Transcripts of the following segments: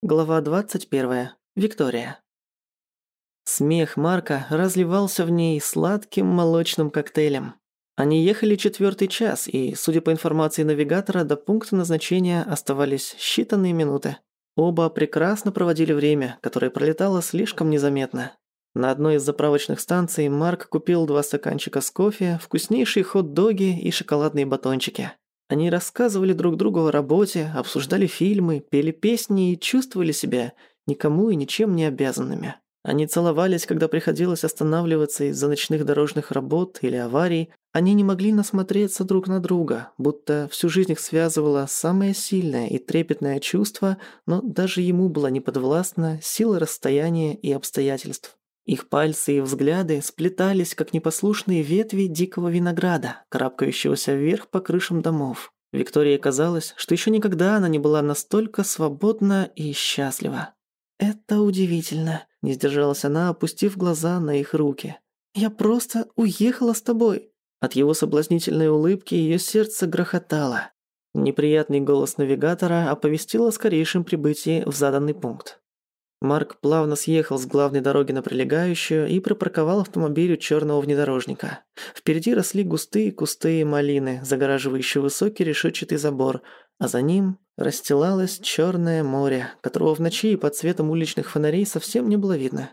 Глава 21. Виктория. Смех Марка разливался в ней сладким молочным коктейлем. Они ехали четвертый час, и, судя по информации навигатора, до пункта назначения оставались считанные минуты. Оба прекрасно проводили время, которое пролетало слишком незаметно. На одной из заправочных станций Марк купил два стаканчика с кофе, вкуснейшие хот-доги и шоколадные батончики. Они рассказывали друг другу о работе, обсуждали фильмы, пели песни и чувствовали себя никому и ничем не обязанными. Они целовались, когда приходилось останавливаться из-за ночных дорожных работ или аварий. Они не могли насмотреться друг на друга, будто всю жизнь их связывало самое сильное и трепетное чувство, но даже ему была неподвластна сила расстояния и обстоятельств. Их пальцы и взгляды сплетались, как непослушные ветви дикого винограда, карабкающегося вверх по крышам домов. Виктории казалось, что еще никогда она не была настолько свободна и счастлива. «Это удивительно», – не сдержалась она, опустив глаза на их руки. «Я просто уехала с тобой». От его соблазнительной улыбки ее сердце грохотало. Неприятный голос навигатора оповестил о скорейшем прибытии в заданный пункт. Марк плавно съехал с главной дороги на прилегающую и припарковал автомобиль у черного внедорожника. Впереди росли густые кусты малины, загораживающие высокий решетчатый забор, а за ним расстилалось черное море, которого в ночи и под светом уличных фонарей совсем не было видно.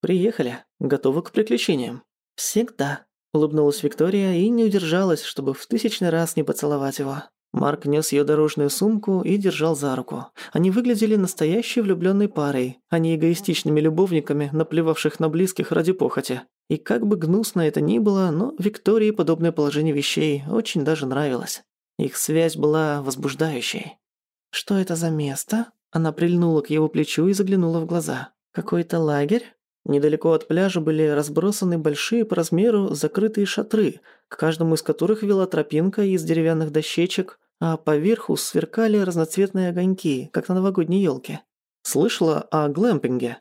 «Приехали. Готовы к приключениям?» «Всегда», — улыбнулась Виктория и не удержалась, чтобы в тысячный раз не поцеловать его. Марк нес ее дорожную сумку и держал за руку. Они выглядели настоящей влюбленной парой, а не эгоистичными любовниками, наплевавших на близких ради похоти. И как бы гнусно это ни было, но Виктории подобное положение вещей очень даже нравилось. Их связь была возбуждающей. «Что это за место?» Она прильнула к его плечу и заглянула в глаза. «Какой-то лагерь?» Недалеко от пляжа были разбросаны большие по размеру закрытые шатры, к каждому из которых вела тропинка из деревянных дощечек, а поверху сверкали разноцветные огоньки, как на новогодней елке. Слышала о глэмпинге.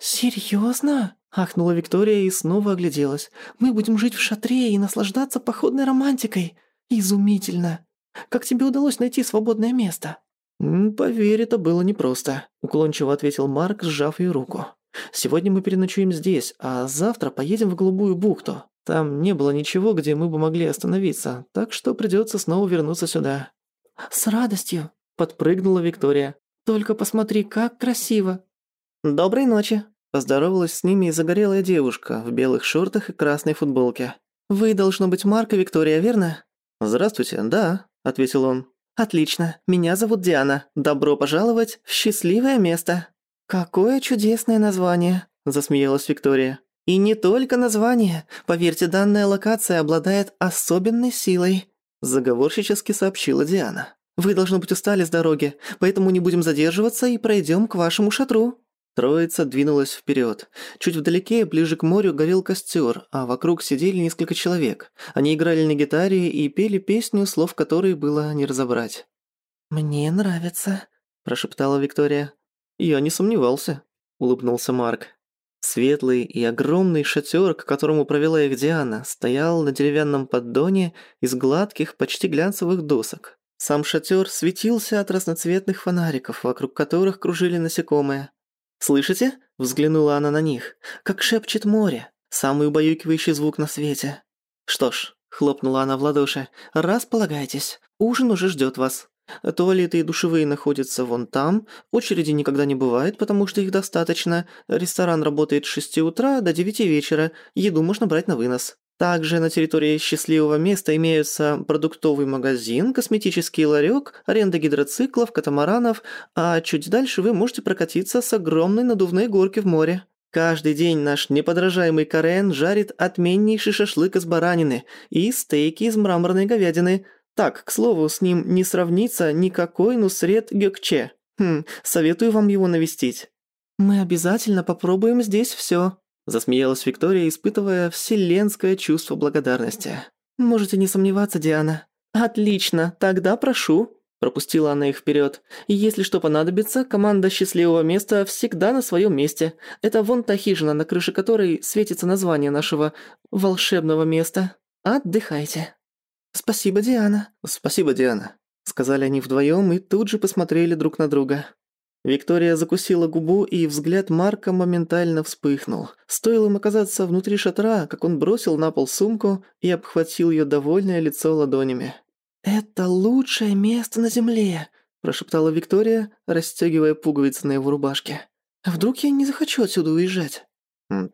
«Серьёзно?» – ахнула Виктория и снова огляделась. «Мы будем жить в шатре и наслаждаться походной романтикой. Изумительно! Как тебе удалось найти свободное место?» «Поверь, это было непросто», – уклончиво ответил Марк, сжав ее руку. «Сегодня мы переночуем здесь, а завтра поедем в Голубую бухту. Там не было ничего, где мы бы могли остановиться, так что придется снова вернуться сюда». «С радостью», – подпрыгнула Виктория. «Только посмотри, как красиво». «Доброй ночи», – поздоровалась с ними и загорелая девушка в белых шортах и красной футболке. «Вы, должно быть, Марка Виктория, верно?» «Здравствуйте, да», – ответил он. «Отлично. Меня зовут Диана. Добро пожаловать в счастливое место». «Какое чудесное название», – засмеялась Виктория. И не только название. Поверьте, данная локация обладает особенной силой», – заговорщически сообщила Диана. «Вы, должно быть, устали с дороги, поэтому не будем задерживаться и пройдем к вашему шатру». Троица двинулась вперед. Чуть вдалеке, ближе к морю, горел костер, а вокруг сидели несколько человек. Они играли на гитаре и пели песню, слов которой было не разобрать. «Мне нравится», – прошептала Виктория. «Я не сомневался», – улыбнулся Марк. Светлый и огромный шатер, к которому провела их Диана, стоял на деревянном поддоне из гладких, почти глянцевых досок. Сам шатер светился от разноцветных фонариков, вокруг которых кружили насекомые. «Слышите?» – взглянула она на них. «Как шепчет море. Самый убаюкивающий звук на свете». «Что ж», – хлопнула она в ладоши, – «располагайтесь. Ужин уже ждет вас». Туалеты и душевые находятся вон там, очереди никогда не бывает, потому что их достаточно. Ресторан работает с 6 утра до 9 вечера, еду можно брать на вынос. Также на территории счастливого места имеются продуктовый магазин, косметический ларек, аренда гидроциклов, катамаранов, а чуть дальше вы можете прокатиться с огромной надувной горки в море. Каждый день наш неподражаемый Карен жарит отменнейший шашлык из баранины и стейки из мраморной говядины – так, к слову, с ним не сравнится никакой Нусред Гёкче. Хм, советую вам его навестить». «Мы обязательно попробуем здесь всё», – засмеялась Виктория, испытывая вселенское чувство благодарности. «Можете не сомневаться, Диана». «Отлично, тогда прошу», – пропустила она их вперёд. «Если что понадобится, команда счастливого места всегда на своём месте. Это вон та хижина, на крыше которой светится название нашего волшебного места. Отдыхайте». «Спасибо, Диана». «Спасибо, Диана», — сказали они вдвоем и тут же посмотрели друг на друга. Виктория закусила губу, и взгляд Марка моментально вспыхнул. Стоило им оказаться внутри шатра, как он бросил на пол сумку и обхватил ее довольное лицо ладонями. «Это лучшее место на земле», – прошептала Виктория, расстегивая пуговицы на его рубашке. «А вдруг я не захочу отсюда уезжать?»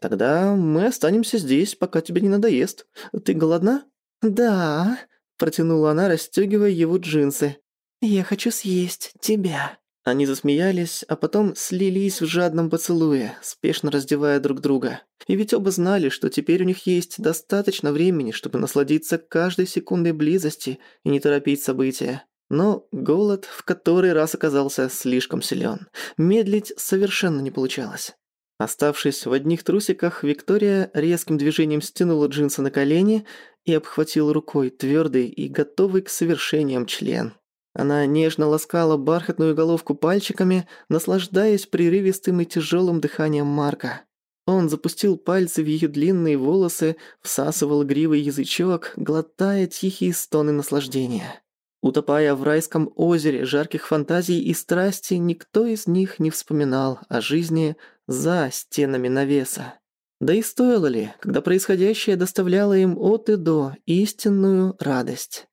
«Тогда мы останемся здесь, пока тебе не надоест. Ты голодна?» «Да», – протянула она, расстегивая его джинсы. «Я хочу съесть тебя». Они засмеялись, а потом слились в жадном поцелуе, спешно раздевая друг друга. И ведь оба знали, что теперь у них есть достаточно времени, чтобы насладиться каждой секундой близости и не торопить события. Но голод в который раз оказался слишком силен. Медлить совершенно не получалось. Оставшись в одних трусиках, Виктория резким движением стянула джинсы на колени и обхватила рукой твердый и готовый к совершениям член. Она нежно ласкала бархатную головку пальчиками, наслаждаясь прерывистым и тяжелым дыханием Марка. Он запустил пальцы в ее длинные волосы, всасывал гривый язычок, глотая тихие стоны наслаждения. Утопая в райском озере жарких фантазий и страсти, никто из них не вспоминал о жизни за стенами навеса. Да и стоило ли, когда происходящее доставляло им от и до истинную радость.